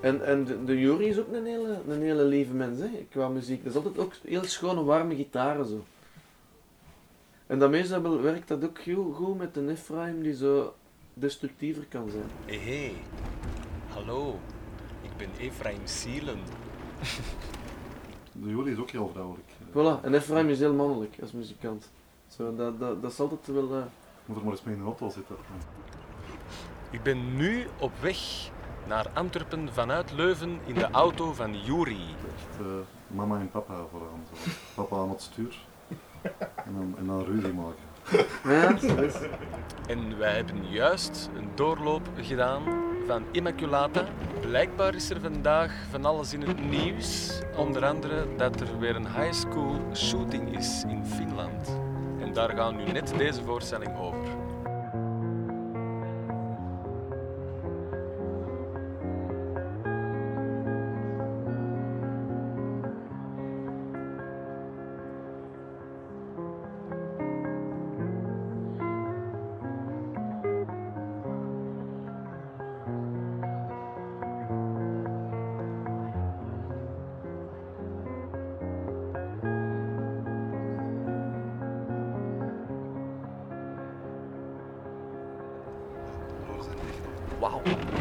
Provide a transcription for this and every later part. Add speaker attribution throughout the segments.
Speaker 1: En, en de, de Jury is ook een hele, een hele lieve mens, hè, qua muziek. Dat is altijd ook heel schone, warme gitaren zo. En dan meestal werkt dat ook heel goed met een Ephraim die zo destructiever kan zijn.
Speaker 2: Hé, hey, hallo. Ik ben Efraim Sielen.
Speaker 3: De Jury is ook heel vrouwelijk.
Speaker 1: Voilà, en Ephraim is heel mannelijk als muzikant. Zo, dat, dat, dat is altijd wel... eh,
Speaker 3: Moet er maar eens mee in de auto zitten.
Speaker 2: Ik ben nu op weg naar Antwerpen vanuit Leuven in de auto van Juri.
Speaker 3: Echt eh, mama en papa vooraan. Zo. Papa aan het stuur. En dan, en dan ruzie maken.
Speaker 2: En wij hebben juist een doorloop gedaan van Immaculata. Blijkbaar is er vandaag van alles in het nieuws. Onder andere dat er weer een high school shooting is in Finland. En daar gaan nu net deze voorstelling over.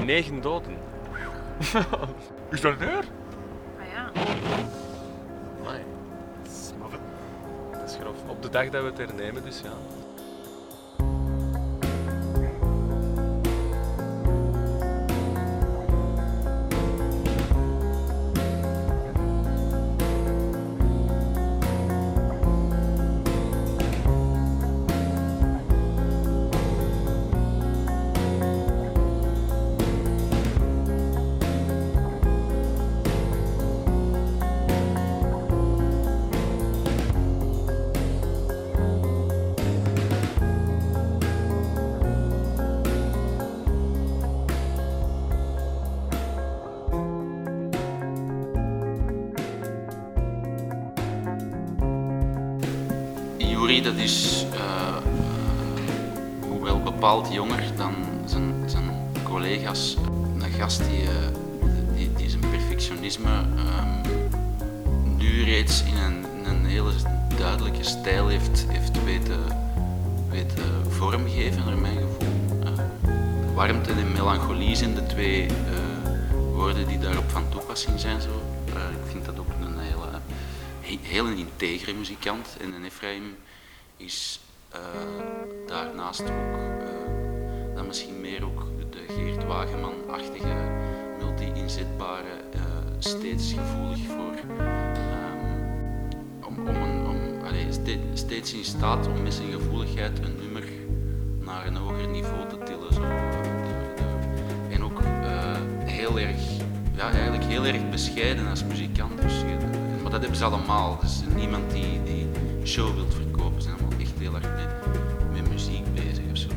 Speaker 2: Negen doden. is dat er?
Speaker 4: Ah ja.
Speaker 2: Amai. Dat is grof. Op de dag dat we het hernemen, dus ja.
Speaker 5: Dat is, eh, eh, hoewel bepaald jonger dan zijn, zijn collega's, een gast die, eh, die, zijn perfectionisme ehm, nu reeds in een, een hele duidelijke stijl heeft, heeft weten, weten vormgeven, naar mijn gevoel. Eh, warmte en melancholie zijn de twee woorden die daarop van toepassing zijn. Zo. Ik vind dat ook een hele, he- heel integere muzikant. En een Ephraim is eh, daarnaast ook eh, dan misschien meer ook de Geert Wageman-achtige, multi-inzetbare, eh, steeds gevoelig voor ehm, om, om, om steeds in staat om met zijn gevoeligheid een nummer naar een hoger niveau te tillen. Zo. En ook heel erg, ja, eigenlijk heel erg bescheiden als muzikant. Dus, maar dat hebben ze allemaal. Dus niemand die, die show wilt verkopen. Zijn heel erg met, met muziek bezig of zo.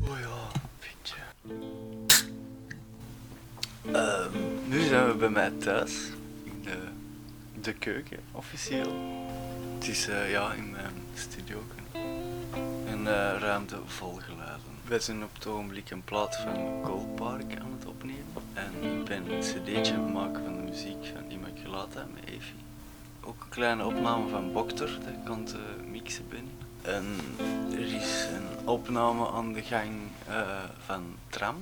Speaker 6: Oh ja, pintje. Ehm, nu zijn we bij mij thuis, in de, keuken, officieel. Het is eh, ja, in mijn studio. Een eh, ruimte volgeladen. Wij zijn op het ogenblik een plaat van Gold Park aan het opnemen. En ik ben een cd'tje maken van de muziek van Immaculata met Evi. Ook een kleine opname van Bokter, dat ik aan het eh, mixen ben. En er is een opname aan de gang eh, van Tram.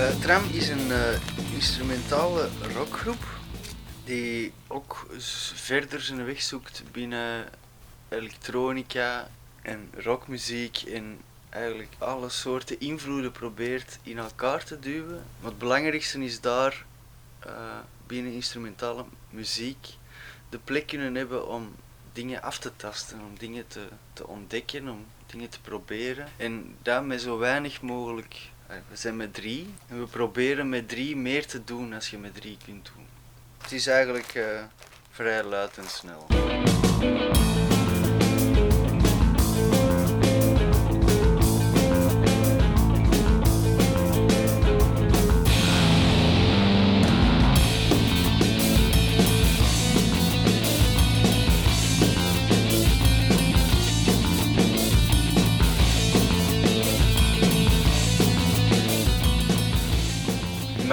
Speaker 6: Tram is een eh, instrumentale rockgroep die ook verder zijn weg zoekt binnen elektronica en rockmuziek en eigenlijk alle soorten invloeden probeert in elkaar te duwen. Maar het belangrijkste is daar eh, binnen instrumentale muziek de plek kunnen hebben om dingen af te tasten, om dingen te, te ontdekken, om dingen te proberen. En dat met zo weinig mogelijk. Eh, We zijn met drie en we proberen met drie meer te doen als je met drie kunt doen. Het is eigenlijk eh, vrij luid en snel.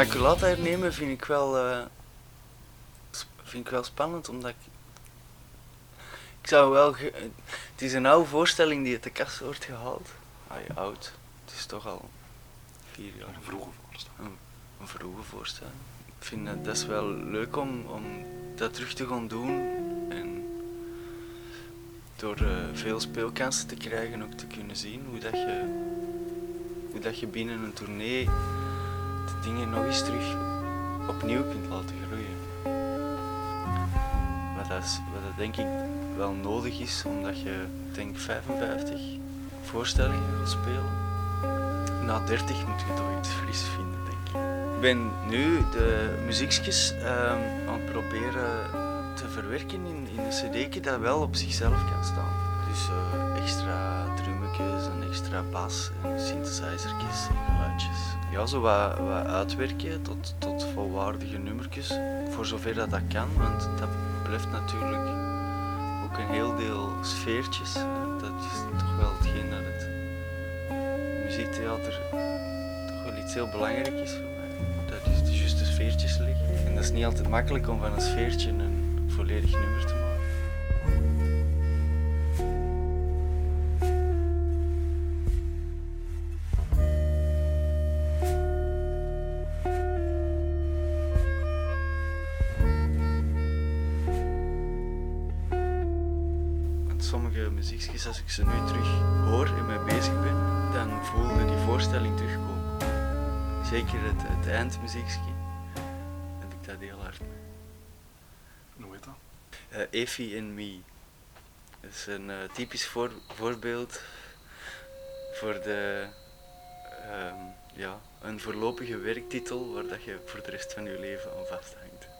Speaker 6: Immaculata hernemen vind ik wel, eh, vind ik wel spannend, omdat ik... Ik zou wel... ge- het is een oude voorstelling die uit de kast wordt gehaald. Ah, ja, oud. Het is toch al vier jaar.
Speaker 3: Een vroege voorstelling.
Speaker 6: Een vroege voorstelling. Ik vind dat, dat is wel leuk om, om dat terug te gaan doen. En door eh, veel speelkansen te krijgen ook te kunnen zien hoe dat je, hoe dat je binnen een tournee dingen nog eens terug opnieuw kunt laten groeien. Wat dat, wat dat denk ik wel nodig is, omdat je denk 55 voorstellingen gaat spelen. Na 30 moet je toch iets fris vinden, denk ik. Ik ben nu de muziekjes ehm, aan het proberen te verwerken in, in een cd'tje dat wel op zichzelf kan staan. Dus eh, extra bas en synthesizertjes en geluidjes. Ja, zo wat, uitwerken tot, tot volwaardige nummertjes, voor zover dat dat kan, want dat blijft natuurlijk ook een heel deel sfeertjes. Dat is toch wel hetgeen dat het muziektheater toch wel iets heel belangrijk is voor mij. Dat is de juiste sfeertjes leggen. En dat is niet altijd makkelijk om van een sfeertje een volledig nummer te maken. Zeker het, het eindmuziekje heb ik dat heel hard mee.
Speaker 3: Hoe heet dat?
Speaker 6: Eh Effie and Me. Dat is een eh, typisch voor, voorbeeld voor de, ehm, ja, een voorlopige werktitel waar dat je voor de rest van je leven aan vasthangt.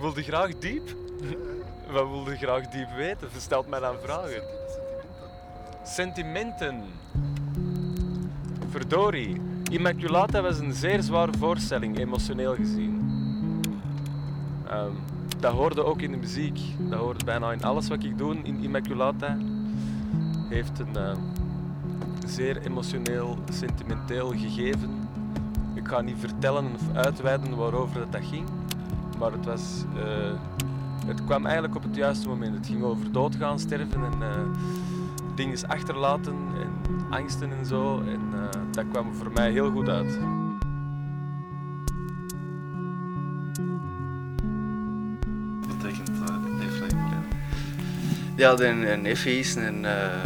Speaker 2: Wilde graag diep? Wat wilde graag diep weten? Verstelt mij dan vragen. Sentimenten. Verdorie. Immaculata was een zeer zware voorstelling, emotioneel gezien. Ehm, dat hoorde ook in de muziek. Dat hoorde bijna in alles wat ik doe in Immaculata. Heeft een ehm, zeer emotioneel, sentimenteel gegeven. Ik ga niet vertellen of uitweiden waarover dat ging. Maar het, was, eh, het kwam eigenlijk op het juiste moment. Het ging over doodgaan, sterven en eh, dingen achterlaten en angsten en zo. En eh, dat kwam voor mij heel goed uit.
Speaker 3: Wat betekent uh?
Speaker 6: Ja, een Effie is een, eh,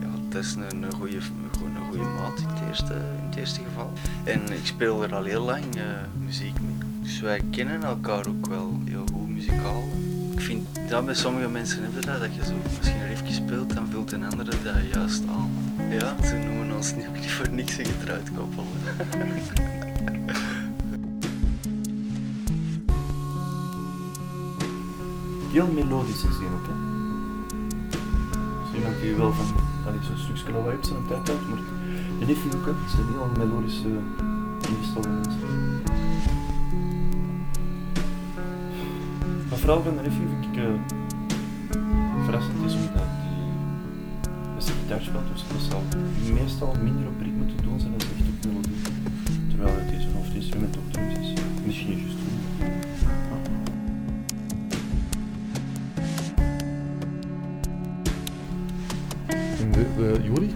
Speaker 6: ja, dat is een, een goede een goede maat in het, eerste, in het eerste geval. En ik speel er al heel lang muziek mee. Dus wij kennen elkaar ook wel heel goed muzikaal. Ik vind dat bij sommige mensen hebben dat, dat je zo misschien een riffje speelt, dan vult een andere dat juist aan. Ja, ze noemen ons niet, niet voor niks een getrouwd koppel.
Speaker 4: heel melodisch is die ook. Hè. Dus iemand die wel van allee, zo'n stukje lawaai op zijn tijd houdt, maar de Niffy ook, het zijn heel melodische ingestelde mensen. Vooral van de Niffy vind ik uh, verrassend is omdat die als hij gitaar speelt, dus dat zal meestal minder op ritme te doen zijn dan echt op melodie. Terwijl het is een hoofdinstrument op drums is. Misschien.
Speaker 7: En de, de Jori?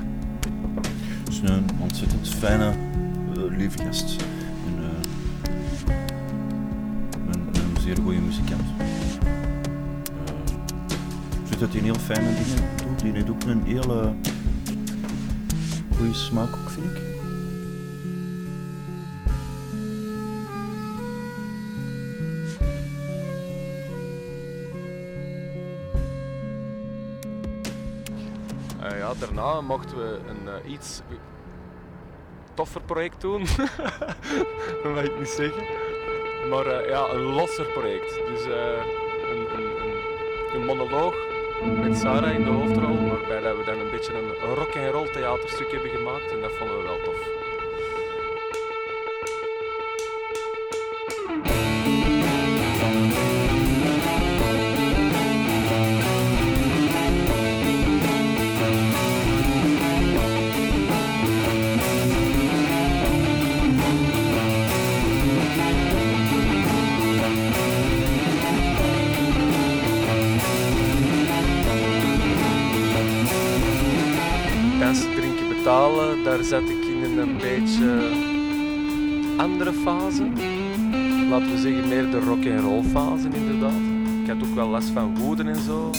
Speaker 4: Het is een ontzettend fijne, eh, lieve gast. En, eh, een, een zeer goede muzikant. Dat hij heel fijne dingen doet. Die heeft ook een hele goede smaak, ook, vind ik.
Speaker 2: Eh, ja, daarna mochten we een eh, iets toffer project doen. dat mag ik niet zeggen. Maar eh, ja, een losser project. Dus een, een, een monoloog met Sarah in de hoofdrol, waarbij we dan een beetje een rock and roll theaterstuk hebben gemaakt en dat vonden we wel tof. Daar zat ik in een beetje andere fase. Laten we zeggen meer de rock and roll fase inderdaad. Ik had ook wel last van woede en zo.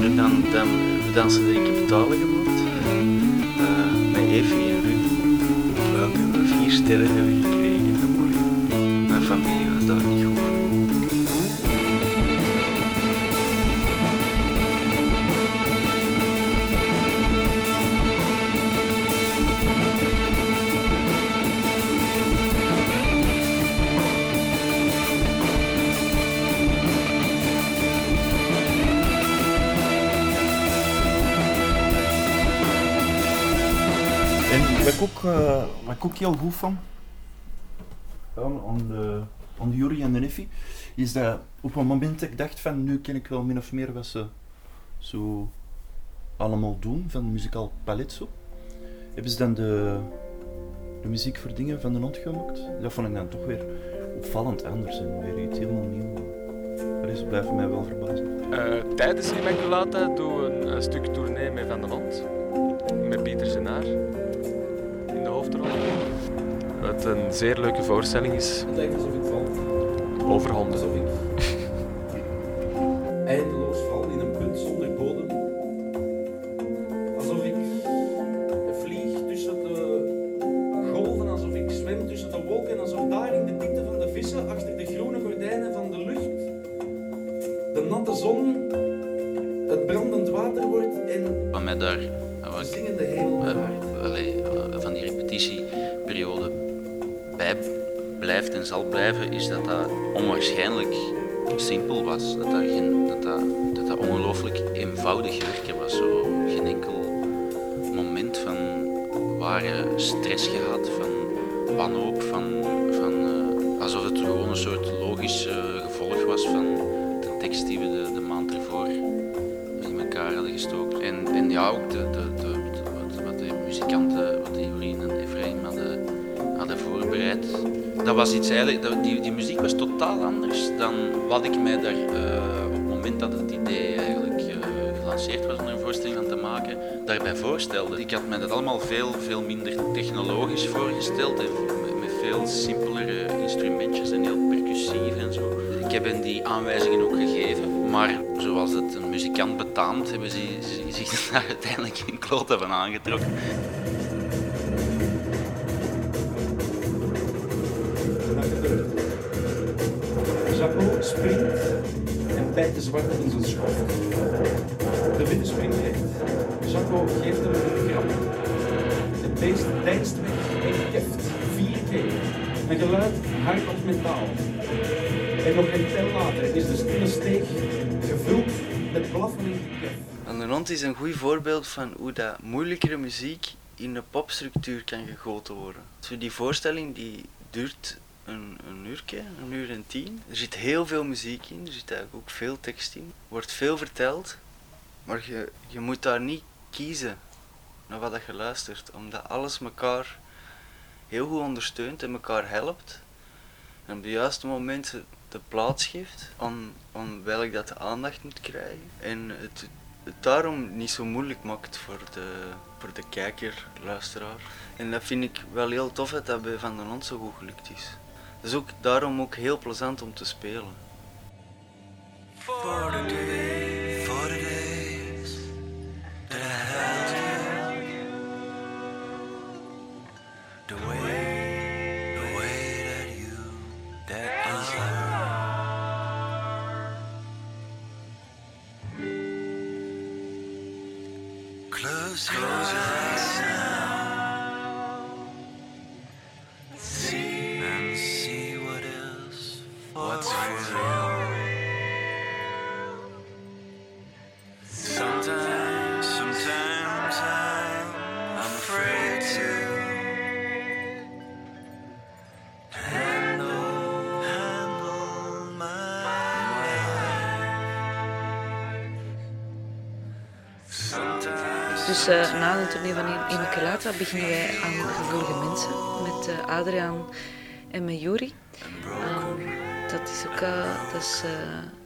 Speaker 2: En-
Speaker 5: dan, dan we dansen denk ik betalen gemaakt. Eh, met Effie en Ruud. Welke we vier sterren hebben gekregen
Speaker 4: ik ook heel goed van, aan, de, aan de Jury en de Neffie, is dat op een moment dat ik dacht van nu ken ik wel min of meer wat ze zo allemaal doen, van het muzikaal palet zo, hebben ze dan de, de muziek voor dingen van de hand gemaakt. Dat vond ik dan toch weer opvallend anders en weer iets helemaal nieuw. Dat is blijft mij wel verbazen.
Speaker 2: Eh, tijdens Immaculata doen we een, een stuk tournee met Van den Hond. Met Pieter de hoofdrol. Wat een zeer leuke voorstelling is
Speaker 8: Het lijkt alsof ik val.
Speaker 2: over honden.
Speaker 8: Alsof ik eindeloos val in een put zonder bodem. Alsof ik vlieg tussen de golven, alsof ik zwem tussen de wolken, alsof daar in de diepte van de vissen, achter de groene gordijnen van de lucht, de natte zon het brandend water wordt en
Speaker 5: Wat mij daar
Speaker 8: de
Speaker 5: wat
Speaker 8: zingende hemel
Speaker 5: zal blijven, is dat dat onwaarschijnlijk simpel was. Dat dat, geen, dat, dat, dat, ongelooflijk eenvoudig werken was. Zo geen enkel moment van ware stress gehad, van wanhoop, van, van, eh, alsof het gewoon een soort logisch gevolg was van de tekst die we de, maand ervoor in elkaar hadden gestoken. En, en ja, ook de, de, de, wat, de muzikanten, wat de Jorien en Efraim hadden, hadden voorbereid. Dat was iets eigenlijk, die, die muziek was totaal anders dan wat ik mij daar eh, op het moment dat het idee eigenlijk eh, gelanceerd was om een voorstelling van te maken, daarbij voorstelde. Ik had mij dat allemaal veel, veel minder technologisch voorgesteld en met, veel simpelere instrumentjes en heel percussief en zo. Ik heb hen die aanwijzingen ook gegeven, maar zoals het een muzikant betaamt, hebben ze- zich daar uiteindelijk geen klote van aangetrokken.
Speaker 8: Bijt de zwarte in zijn schoft. De witte springt recht. Jaco geeft hem een grap. Het beest deinst weg en keft vier keer. Een geluid hard als metaal. En nog een tel later is de stille steeg gevuld met blaffen en
Speaker 6: der Hond is een goed voorbeeld van hoe dat moeilijkere muziek in een popstructuur kan gegoten worden. Zo die voorstelling die duurt een, een uurtje, een uur en tien. Er zit heel veel muziek in, er zit eigenlijk ook veel tekst in. Er wordt veel verteld, maar je, je moet daar niet kiezen naar wat je luistert, omdat alles elkaar heel goed ondersteunt en elkaar helpt. En op de juiste momenten de plaats geeft aan, aan welk dat de aandacht moet krijgen. En het, daarom niet zo moeilijk maakt voor de, voor de kijker, luisteraar. En dat vind ik wel heel tof dat dat bij Van den Hond zo goed gelukt is. Is ook daarom ook heel plezant om te spelen.
Speaker 9: What's for real. Sometimes, sometimes I'm, afraid to handle, handle my life. Sometimes.
Speaker 10: Dus eh, na de tournee van Immaculata beginnen wij aan gevoelige mensen met eh, Adriaan en met Juri. Dat is ook eh, dat is, eh,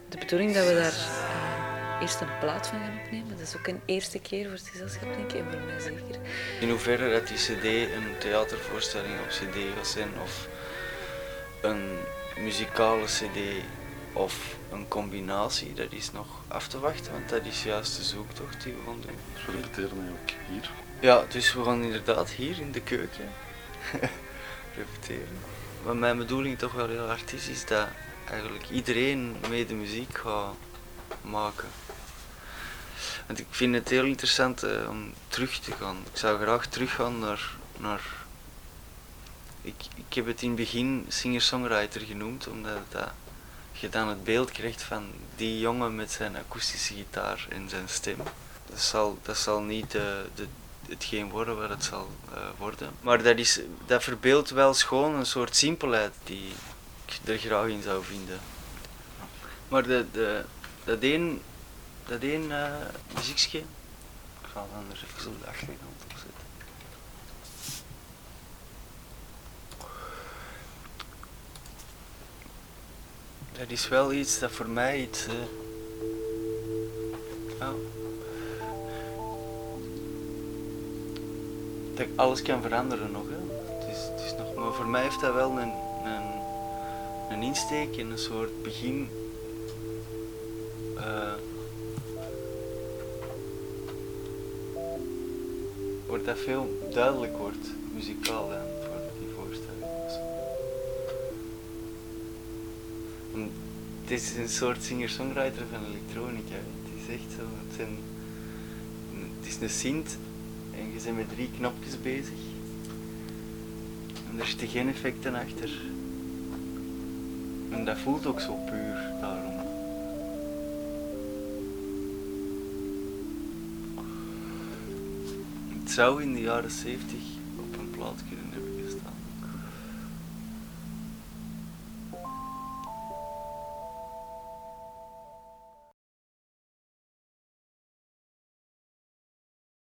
Speaker 10: de bedoeling dat we daar eh, eerst een plaat van gaan opnemen. Dat is ook een eerste keer voor het gezelschap, denk ik, en voor mij zeker.
Speaker 6: In hoeverre dat die cd een theatervoorstelling op cd gaat zijn of een muzikale cd of een combinatie, dat is nog af te wachten, want dat is juist de zoektocht die we gaan doen.
Speaker 3: Dus we repeteren eigenlijk hier.
Speaker 6: Ja, dus we gaan inderdaad hier in de keuken repeteren. Wat mijn bedoeling toch wel heel hard is, is dat eigenlijk iedereen mee de muziek gaat maken. Want ik vind het heel interessant eh, om terug te gaan. Ik zou graag teruggaan naar. naar ik, ik heb het in het begin singer-songwriter genoemd, omdat dat, je dan het beeld krijgt van die jongen met zijn akoestische gitaar en zijn stem. Dat zal, dat zal niet de, de, hetgeen worden wat het zal eh, worden. Maar dat, is, dat verbeeldt wel schoon een soort simpelheid die ik er graag in zou vinden. Maar de, de, dat één, dat één eh, muziekje, ik ga het anders even op de achtergrond opzetten. Dat is wel iets dat voor mij iets. eh, ja, dat alles kan veranderen nog. Hè. Het is, het is nog, maar voor mij heeft dat wel een, een, een insteek en een soort begin. eh wordt dat veel duidelijk wordt, muzikaal dan, voor die voorstelling. En Het is een soort singer-songwriter van elektronica. Het is echt zo. Het, zijn, het is een synth en je bent met drie knopjes bezig. En er zitten geen effecten achter. En dat voelt ook zo puur daarom. Het zou in de jaren 70 op een plaat kunnen hebben